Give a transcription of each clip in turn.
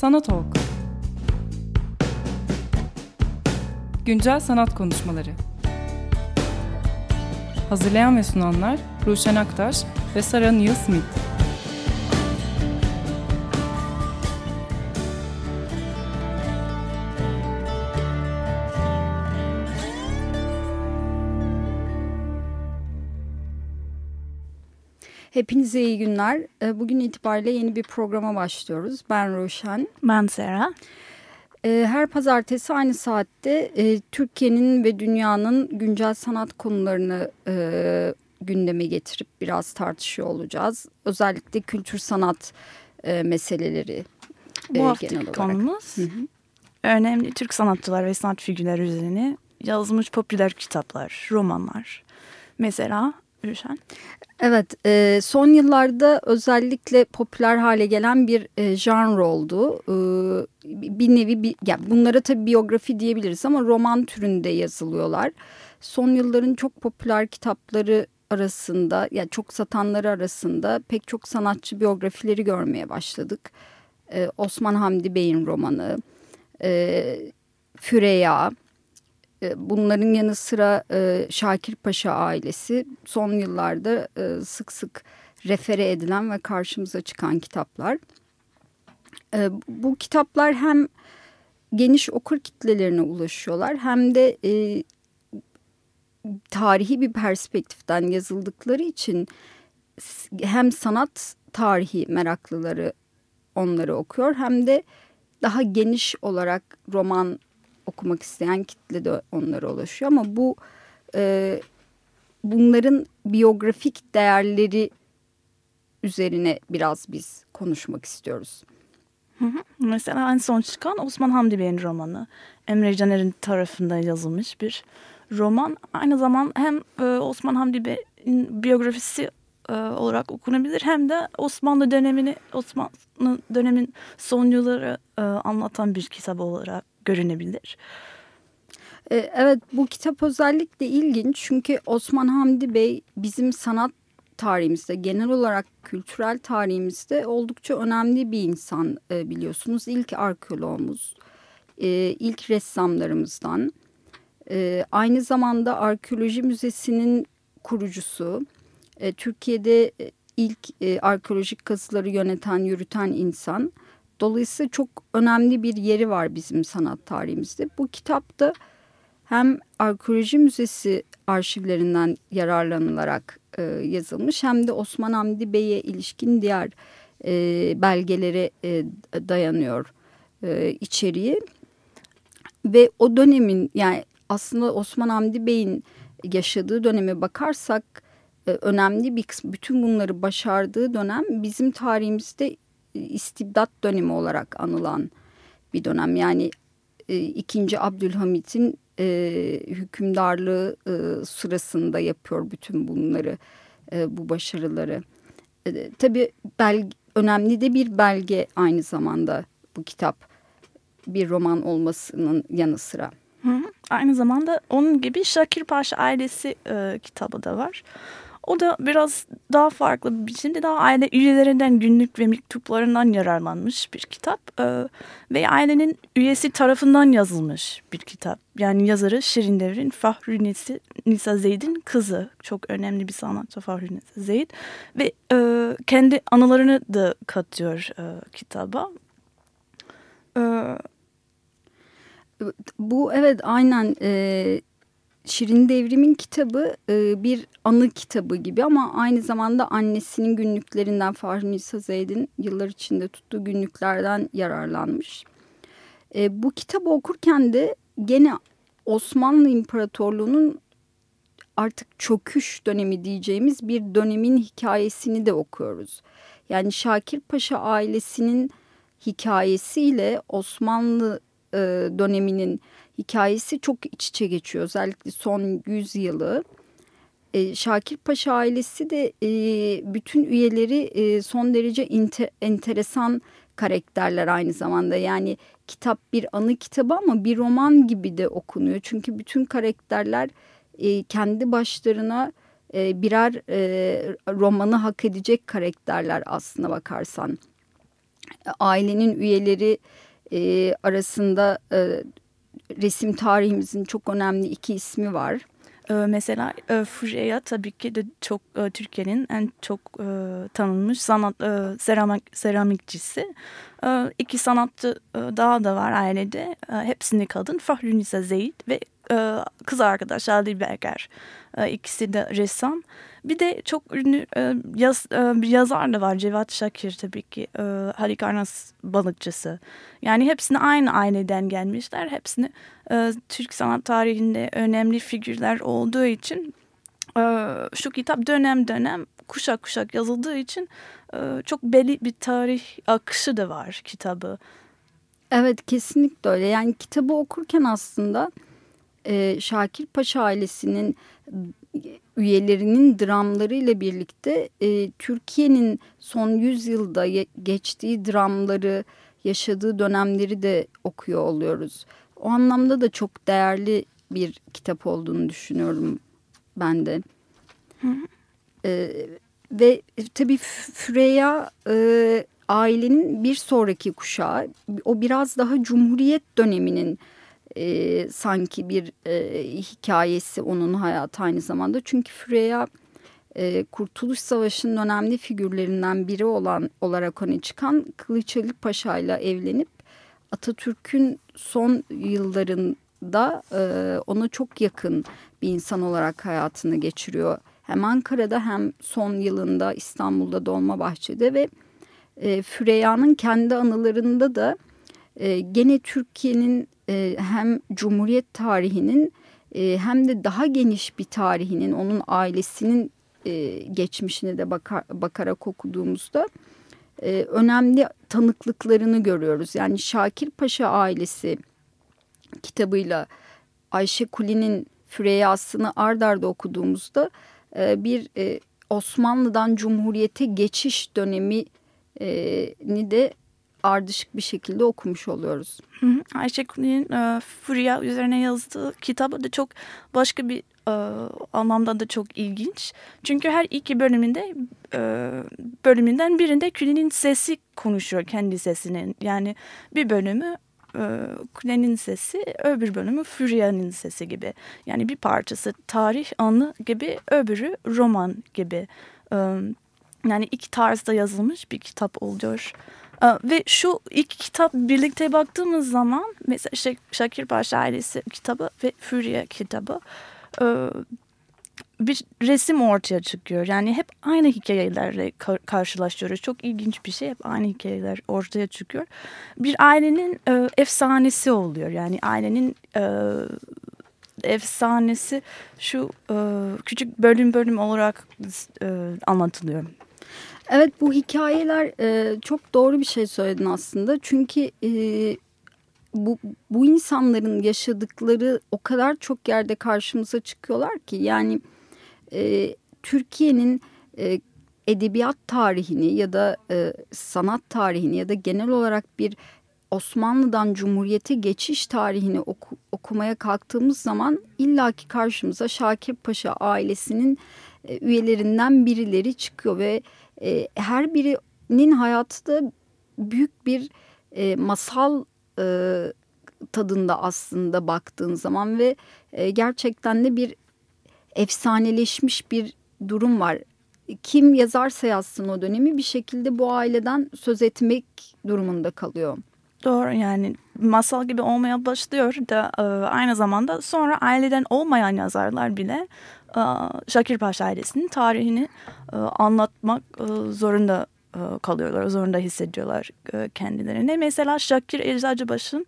Sanat Ok Güncel sanat konuşmaları. Hazırlayan ve sunanlar Ruşen Aktaş ve Sara Neil Smith Hepinize iyi günler. Ee, bugün itibariyle yeni bir programa başlıyoruz. Ben Ruşen. Ben Sera. Ee, her pazartesi aynı saatte e, Türkiye'nin ve dünyanın güncel sanat konularını e, gündeme getirip biraz tartışıyor olacağız. Özellikle kültür sanat e, meseleleri. Bu haftaki konumuz hı hı. önemli Türk sanatçılar ve sanat figürleri üzerine yazılmış popüler kitaplar, romanlar. Mesela Üşen. Evet, e, son yıllarda özellikle popüler hale gelen bir e, genre oldu. E, bir nevi, bir, yani bunlara tabii biyografi diyebiliriz ama roman türünde yazılıyorlar. Son yılların çok popüler kitapları arasında, yani çok satanları arasında pek çok sanatçı biyografileri görmeye başladık. E, Osman Hamdi Bey'in romanı, e, Füreya, bunların yanı sıra e, Şakir Paşa ailesi son yıllarda e, sık sık refere edilen ve karşımıza çıkan kitaplar. Bu kitaplar hem geniş okur kitlelerine ulaşıyorlar hem de tarihi bir perspektiften yazıldıkları için hem sanat tarihi meraklıları onları okuyor hem de daha geniş olarak roman okumak isteyen kitle de onlara ulaşıyor ama bu e, bunların biyografik değerleri üzerine biraz biz konuşmak istiyoruz. Mesela en son çıkan Osman Hamdi Bey'in romanı. Emre Caner'in tarafından yazılmış bir roman. Aynı zaman hem e, Osman Hamdi Bey'in biyografisi e, olarak okunabilir hem de Osmanlı dönemini Osmanlı dönemin son yılları e, anlatan bir kitap olarak görünebilir. E, evet bu kitap özellikle ilginç çünkü Osman Hamdi Bey bizim sanat tarihimizde genel olarak kültürel tarihimizde oldukça önemli bir insan e, biliyorsunuz. İlk arkeologumuz, e, ilk ressamlarımızdan. Aynı zamanda Arkeoloji Müzesi'nin kurucusu. Türkiye'de ilk arkeolojik kazıları yöneten, yürüten insan. Dolayısıyla çok önemli bir yeri var bizim sanat tarihimizde. Bu kitapta hem arkeoloji müzesi arşivlerinden yararlanılarak e, yazılmış hem de Osman Hamdi Bey'e ilişkin diğer e, belgelere e, dayanıyor e, içeriği. Ve o dönemin yani aslında Osman Hamdi Bey'in yaşadığı döneme bakarsak e, önemli bir kısmı bütün bunları başardığı dönem bizim tarihimizde istibdat dönemi olarak anılan bir dönem. Yani e, 2. Abdülhamit'in e, hükümdarlığı e, sırasında yapıyor bütün bunları, e, bu başarıları. E, tabii belge, önemli de bir belge aynı zamanda bu kitap. Bir roman olmasının yanı sıra. Hı hı. Aynı zamanda onun gibi Şakir Paşa ailesi e, kitabı da var. O da biraz daha farklı bir biçimde daha aile üyelerinden günlük ve mektuplarından yararlanmış bir kitap. Ee, ve ailenin üyesi tarafından yazılmış bir kitap. Yani yazarı Şirin Devrin Fahri Nisa, Nisa Zeyd'in kızı. Çok önemli bir sanatçı Fahri Nisa Zeyd. Ve e, kendi anılarını da katıyor e, kitaba. E, bu evet aynen e, Şirin Devrim'in kitabı e, bir anı kitabı gibi ama aynı zamanda annesinin günlüklerinden Fahri Nisa Zeyd'in yıllar içinde tuttuğu günlüklerden yararlanmış. E, bu kitabı okurken de gene Osmanlı İmparatorluğu'nun artık çöküş dönemi diyeceğimiz bir dönemin hikayesini de okuyoruz. Yani Şakir Paşa ailesinin hikayesiyle Osmanlı e, döneminin hikayesi çok iç içe geçiyor. Özellikle son 100 yılı. E, Şakir Paşa ailesi de e, bütün üyeleri e, son derece inter, enteresan karakterler aynı zamanda. Yani kitap bir anı kitabı ama bir roman gibi de okunuyor. Çünkü bütün karakterler e, kendi başlarına e, birer e, romanı hak edecek karakterler aslına bakarsan. ailenin üyeleri e, arasında e, resim tarihimizin çok önemli iki ismi var. Ee, mesela e, Fujeya tabii ki de çok e, Türkiye'nin en çok e, tanınmış sanat seramik seramikçisi. İki sanatçı daha da var ailede. Hepsini kadın. Fahrünisa Zeyd ve e, kız arkadaş Ali Berger. E, de ressam. Bir de çok ünlü e, yaz, e, bir yazar da var Cevat Şakir tabii ki. E, Halikarnas balıkçısı. Yani hepsini aynı aileden gelmişler. Hepsini Türk sanat tarihinde önemli figürler olduğu için şu kitap dönem dönem kuşak kuşak yazıldığı için çok belli bir tarih akışı da var kitabı. Evet kesinlikle öyle. Yani kitabı okurken aslında e, Şakir Paşa ailesinin üyelerinin dramlarıyla birlikte e, Türkiye'nin son yüzyılda geçtiği dramları, yaşadığı dönemleri de okuyor oluyoruz. O anlamda da çok değerli bir kitap olduğunu düşünüyorum ben de. Hı hı. E, ve tabii Freya e, ailenin bir sonraki kuşağı. O biraz daha Cumhuriyet döneminin e, sanki bir e, hikayesi onun hayatı aynı zamanda. Çünkü Freya e, Kurtuluş Savaşı'nın önemli figürlerinden biri olan olarak öne çıkan Kılıç Ali Paşa ile evlenip Atatürk'ün son yıllarında e, ona çok yakın bir insan olarak hayatını geçiriyor. Hem Ankara'da hem son yılında İstanbul'da Dolmabahçe'de ve e, Füreya'nın kendi anılarında da e, gene Türkiye'nin e, hem Cumhuriyet tarihinin e, hem de daha geniş bir tarihinin onun ailesinin e, geçmişine de bakar, bakarak okuduğumuzda önemli tanıklıklarını görüyoruz. Yani Şakir Paşa ailesi kitabıyla Ayşe Kuli'nin Füreyasını ard arda okuduğumuzda bir Osmanlı'dan Cumhuriyete geçiş dönemi ni de ardışık bir şekilde okumuş oluyoruz. Ayşe Kuli'nin e, Furya üzerine yazdığı kitabı da çok başka bir e, anlamda da çok ilginç. Çünkü her iki bölümünde e, bölümünden birinde Kuli'nin sesi konuşuyor kendi sesinin. Yani bir bölümü e, Kule'nin sesi, öbür bölümü Furya'nın sesi gibi. Yani bir parçası tarih anı gibi, öbürü roman gibi. E, yani iki tarzda yazılmış bir kitap oluyor. Ee, ve şu iki kitap birlikte baktığımız zaman mesela Şakir Paşa ailesi kitabı ve Fürye kitabı e, bir resim ortaya çıkıyor. Yani hep aynı hikayelerle karşılaşıyoruz. Çok ilginç bir şey. Hep aynı hikayeler ortaya çıkıyor. Bir ailenin e, efsanesi oluyor. Yani ailenin e, efsanesi şu küçük bölüm bölüm olarak anlatılıyor. Evet bu hikayeler e, çok doğru bir şey söyledin aslında. Çünkü e, bu, bu insanların yaşadıkları o kadar çok yerde karşımıza çıkıyorlar ki. Yani e, Türkiye'nin e, edebiyat tarihini ya da e, sanat tarihini ya da genel olarak bir Osmanlı'dan Cumhuriyet'e geçiş tarihini oku, okumaya kalktığımız zaman illaki karşımıza Şakir Paşa ailesinin e, üyelerinden birileri çıkıyor ve e, her birinin hayatı büyük bir e, masal e, tadında aslında baktığın zaman ve e, gerçekten de bir efsaneleşmiş bir durum var. Kim yazarsa yazsın o dönemi bir şekilde bu aileden söz etmek durumunda kalıyor. Doğru yani masal gibi olmaya başlıyor da e, aynı zamanda sonra aileden olmayan yazarlar bile Şakir Paşa ailesinin tarihini e, anlatmak e, zorunda kalıyorlar, zorunda hissediyorlar kendilerini. Mesela Şakir Eczacıbaş'ın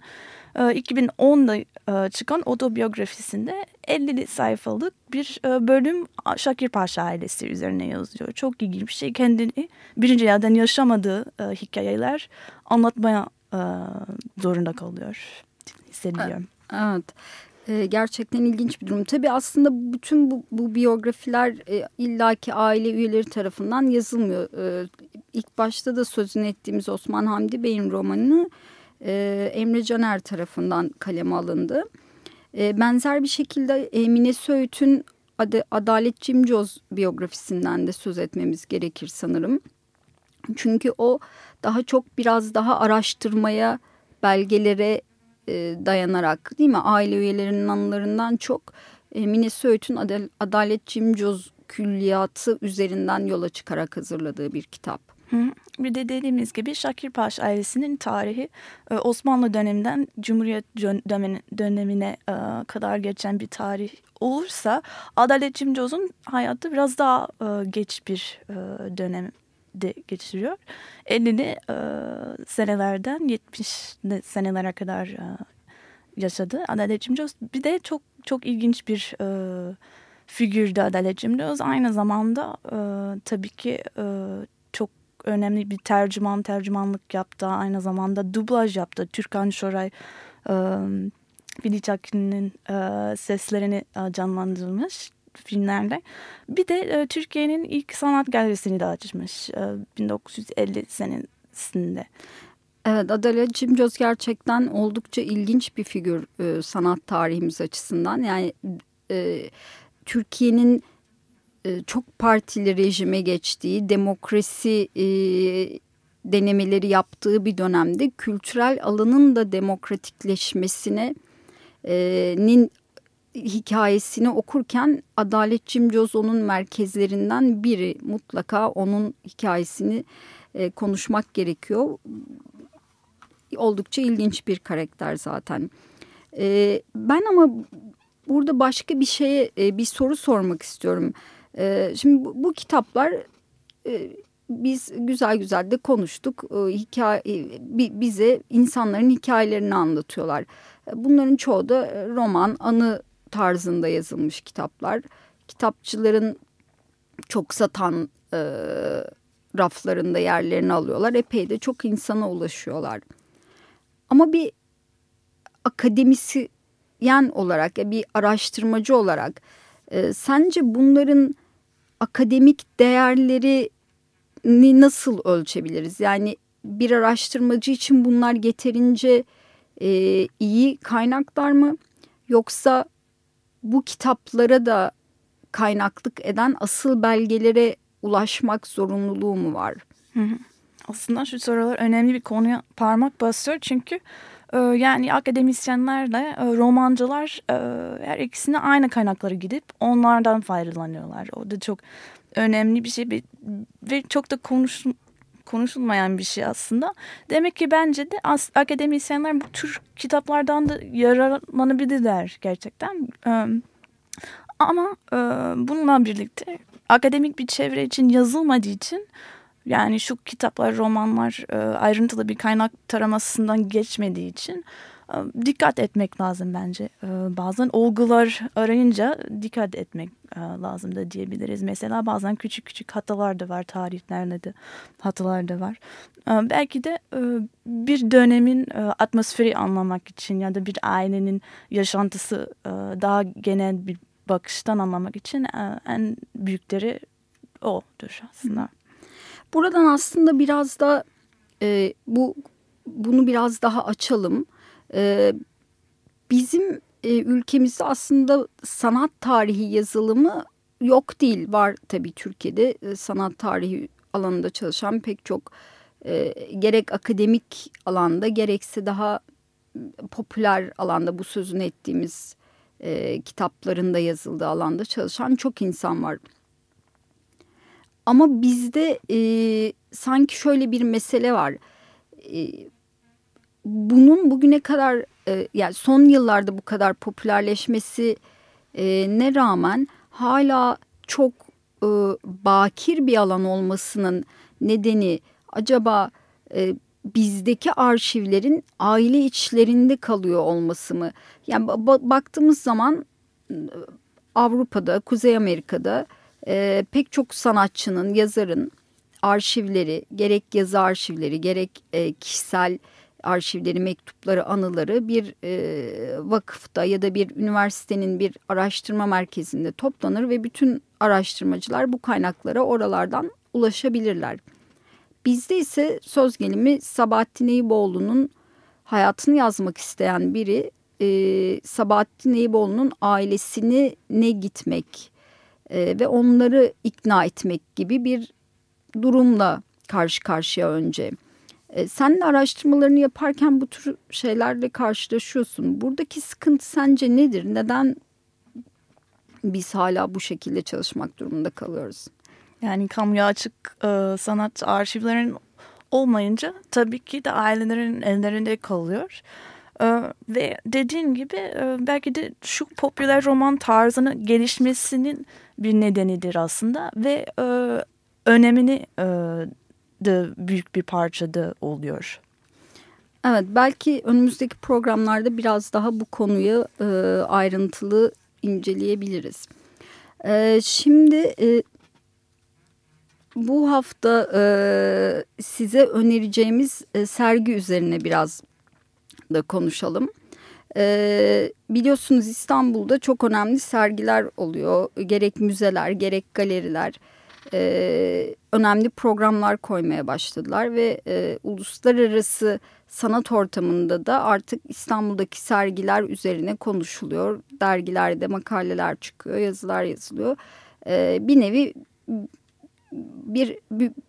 2010'da çıkan otobiyografisinde 50 sayfalık bir bölüm Şakir Paşa ailesi üzerine yazıyor. Çok ilginç bir şey. Kendini birinci yerden yaşamadığı hikayeler anlatmaya zorunda kalıyor hissediyorum. Evet. E, gerçekten ilginç bir durum. Tabii aslında bütün bu, bu biyografiler e, illaki aile üyeleri tarafından yazılmıyor. E, ilk başta da sözünü ettiğimiz Osman Hamdi Bey'in romanı e, Emre Caner tarafından kaleme alındı. E, benzer bir şekilde Emine Söğüt'ün Ad Adalet Cimcoz biyografisinden de söz etmemiz gerekir sanırım. Çünkü o daha çok biraz daha araştırmaya, belgelere e, dayanarak değil mi? Aile üyelerinin anılarından çok e, Mine Söğüt'ün Adal Adalet Cimcoz külliyatı üzerinden yola çıkarak hazırladığı bir kitap. Bir de dediğimiz gibi Şakir Paşa ailesinin tarihi e, Osmanlı döneminden Cumhuriyet dönemine e, kadar geçen bir tarih olursa Adalet Cimcoz'un hayatı biraz daha geç bir dönemde geçiriyor. 50'li senelerden 70 senelere kadar yaşadı Adalet Cimcoz. Bir de çok çok ilginç bir figürdü Adalet Cimcoz. Aynı zamanda tabii ki çok önemli bir tercüman tercümanlık yaptı. Aynı zamanda dublaj yaptı. Türkan Şoray e, Filiz Akın'ın e, seslerini e, canlandırmış filmlerde. Bir de e, Türkiye'nin ilk sanat galerisini de açmış e, 1950 senesinde. Evet Adalet Cimcoz gerçekten oldukça ilginç bir figür e, sanat tarihimiz açısından. Yani e, Türkiye'nin e, çok partili rejime geçtiği, demokrasi e, denemeleri yaptığı bir dönemde kültürel alanın da demokratikleşmesine e, nin hikayesini okurken Adalet Cimcozo'nun merkezlerinden biri mutlaka onun hikayesini e, konuşmak gerekiyor. Oldukça ilginç bir karakter zaten. E, ben ama burada başka bir şeye e, bir soru sormak istiyorum. E, şimdi bu, bu kitaplar e, biz güzel güzel de konuştuk. E, hikaye, bize insanların hikayelerini anlatıyorlar. Bunların çoğu da roman, anı tarzında yazılmış kitaplar. Kitapçıların çok satan e, raflarında yerlerini alıyorlar. Epey de çok insana ulaşıyorlar. Ama bir akademisyen olarak, bir araştırmacı olarak e, sence bunların akademik değerlerini nasıl ölçebiliriz? Yani bir araştırmacı için bunlar yeterince e, iyi kaynaklar mı? Yoksa bu kitaplara da kaynaklık eden asıl belgelere ulaşmak zorunluluğu mu var? Aslında şu sorular önemli bir konuya parmak basıyor çünkü e, yani akademisyenlerle e, romancılar e, her ikisine aynı kaynaklara gidip onlardan faydalanıyorlar. O da çok önemli bir şey ve çok da konuş, konuşulmayan bir şey aslında. Demek ki bence de akademisyenler bu tür kitaplardan da yararlanabilirler gerçekten. Ama bununla birlikte akademik bir çevre için yazılmadığı için yani şu kitaplar, romanlar ayrıntılı bir kaynak taramasından geçmediği için dikkat etmek lazım bence. E, bazen olgular arayınca dikkat etmek lazım da diyebiliriz. Mesela bazen küçük küçük hatalar da var, tarihlerde de hatalar da var. Belki de bir dönemin atmosferi anlamak için ya da bir ailenin yaşantısı daha genel bir bakıştan anlamak için en büyükleri odur aslında. Buradan aslında biraz da e, bu bunu biraz daha açalım. E, bizim e, ülkemizde aslında sanat tarihi yazılımı yok değil. Var tabii Türkiye'de e, sanat tarihi alanında çalışan pek çok e, gerek akademik alanda gerekse daha popüler alanda bu sözünü ettiğimiz kitaplarında yazıldığı alanda çalışan çok insan var. Ama bizde e, sanki şöyle bir mesele var. E, bunun bugüne kadar e, yani son yıllarda bu kadar popülerleşmesi e, ne rağmen hala çok e, bakir bir alan olmasının nedeni acaba e, bizdeki arşivlerin aile içlerinde kalıyor olması mı? Yani ba baktığımız zaman Avrupa'da, Kuzey Amerika'da e, pek çok sanatçının, yazarın arşivleri, gerek yazı arşivleri, gerek e, kişisel arşivleri, mektupları, anıları bir e, vakıfta ya da bir üniversitenin bir araştırma merkezinde toplanır ve bütün araştırmacılar bu kaynaklara oralardan ulaşabilirler. Bizde ise söz gelimi Sabahattin Eyüboğlu'nun hayatını yazmak isteyen biri e, Sabahattin Eyüboğlu'nun ailesini ne gitmek, e, ve onları ikna etmek gibi bir durumla karşı karşıya önce. E, sen de araştırmalarını yaparken bu tür şeylerle karşılaşıyorsun. Buradaki sıkıntı sence nedir? Neden biz hala bu şekilde çalışmak durumunda kalıyoruz? Yani kamuya açık e, sanat arşivlerin olmayınca tabii ki de ailelerin ellerinde kalıyor. E, ve dediğin gibi e, belki de şu popüler roman tarzının gelişmesinin bir nedenidir aslında ve e, önemini e, de büyük bir parçada oluyor. Evet belki önümüzdeki programlarda biraz daha bu konuyu e, ayrıntılı inceleyebiliriz. E, şimdi e, bu hafta e, size önereceğimiz e, sergi üzerine biraz da konuşalım. E, biliyorsunuz İstanbul'da çok önemli sergiler oluyor. Gerek müzeler gerek galeriler e, önemli programlar koymaya başladılar. Ve e, uluslararası sanat ortamında da artık İstanbul'daki sergiler üzerine konuşuluyor. Dergilerde makaleler çıkıyor, yazılar yazılıyor. E, bir nevi bir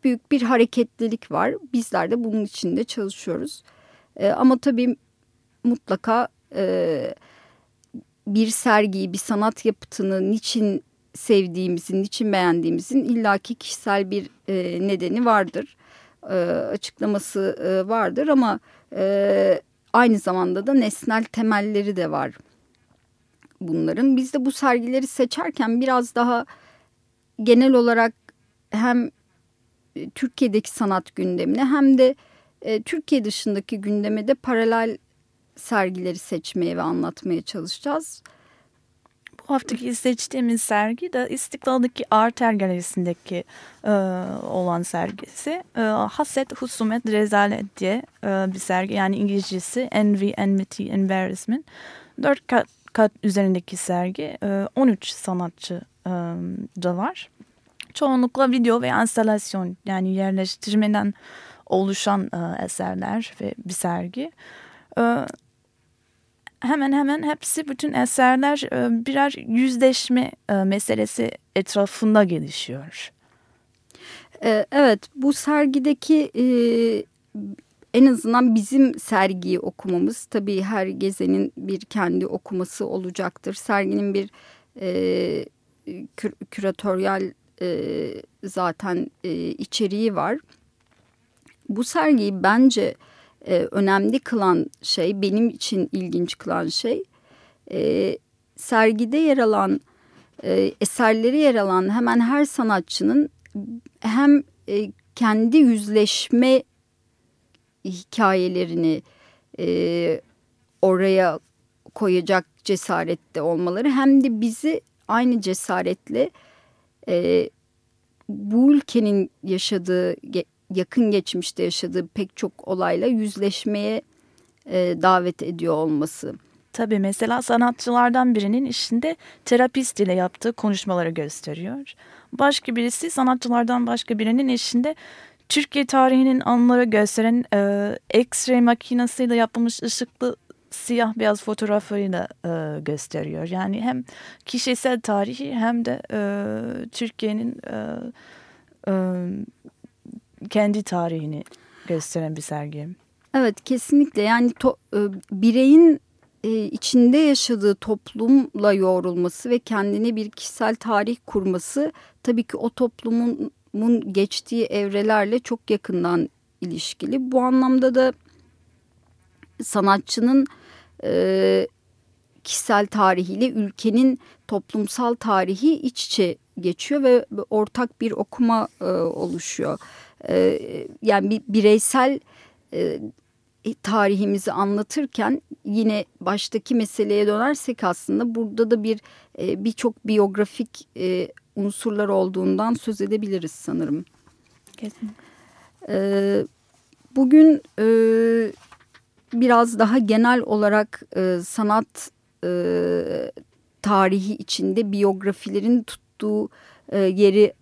büyük bir hareketlilik var. Bizler de bunun içinde çalışıyoruz. E, ama tabii mutlaka e, bir sergiyi, bir sanat yapıtını niçin sevdiğimizin, niçin beğendiğimizin illaki kişisel bir e, nedeni vardır. E, açıklaması e, vardır ama e, aynı zamanda da nesnel temelleri de var bunların. Biz de bu sergileri seçerken biraz daha genel olarak hem e, Türkiye'deki sanat gündemine hem de e, Türkiye dışındaki gündeme de paralel sergileri seçmeye ve anlatmaya çalışacağız. Bu haftaki seçtiğimiz sergi de İstiklal'daki Arter Galerisi'ndeki e, olan sergisi. E, Haset, Husumet, Rezalet diye e, bir sergi. Yani İngilizcesi Envy, Enmity, Embarrassment. Dört kat, kat üzerindeki sergi. E, 13 sanatçı e, da var çoğunlukla video ve instalasyon yani yerleştirmeden oluşan e, eserler ve bir sergi. E, hemen hemen hepsi bütün eserler e, birer yüzleşme e, meselesi etrafında gelişiyor. E, evet bu sergideki en azından bizim sergiyi okumamız tabii her gezenin bir kendi okuması olacaktır. Serginin bir e, zaten içeriği var. Bu sergiyi bence önemli kılan şey, benim için ilginç kılan şey, e, sergide yer alan, e, eserleri yer alan hemen her sanatçının hem e, kendi yüzleşme hikayelerini e, oraya koyacak cesarette olmaları hem de bizi aynı cesaretle e, bu ülkenin yaşadığı yakın geçmişte yaşadığı pek çok olayla yüzleşmeye e, davet ediyor olması. Tabii mesela sanatçılardan birinin işinde terapist ile yaptığı konuşmaları gösteriyor. Başka birisi sanatçılardan başka birinin işinde Türkiye tarihinin anları gösteren e, X-ray makinesiyle yapılmış ışıklı siyah beyaz fotoğrafıyla e, gösteriyor. Yani hem kişisel tarihi hem de e, Türkiye'nin e, e, kendi tarihini gösteren bir sergi. Evet kesinlikle yani to, e, bireyin e, içinde yaşadığı toplumla yoğrulması ve kendine bir kişisel tarih kurması tabii ki o toplumun geçtiği evrelerle çok yakından ilişkili. Bu anlamda da sanatçının e, kişisel tarihiyle ülkenin toplumsal tarihi iç içe geçiyor ve ortak bir okuma oluşuyor. E, yani bir bireysel e, tarihimizi anlatırken yine baştaki meseleye dönersek aslında burada da bir e, birçok biyografik e, unsurlar olduğundan söz edebiliriz sanırım. Kesinlikle. E, bugün e, biraz daha genel olarak e, sanat e, tarihi içinde biyografilerin tuttuğu e, yeri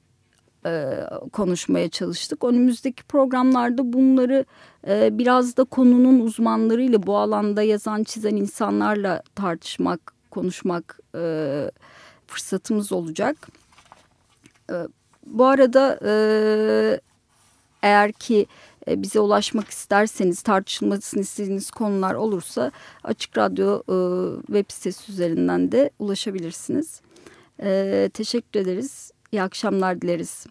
e, konuşmaya çalıştık. Önümüzdeki programlarda bunları e, biraz da konunun uzmanlarıyla bu alanda yazan çizen insanlarla tartışmak, konuşmak e, fırsatımız olacak. E, bu arada e, eğer ki e, bize ulaşmak isterseniz tartışılmasını istediğiniz konular olursa Açık Radyo e, web sitesi üzerinden de ulaşabilirsiniz. E, teşekkür ederiz. İyi akşamlar dileriz.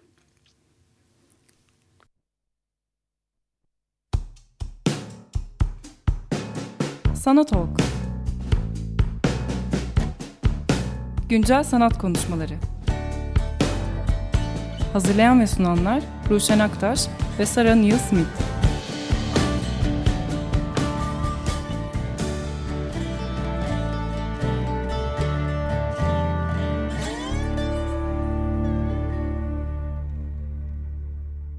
Sanat Ok Güncel sanat konuşmaları. Hazırlayan ve sunanlar Ruşen Aktaş ve Sara Neil Smith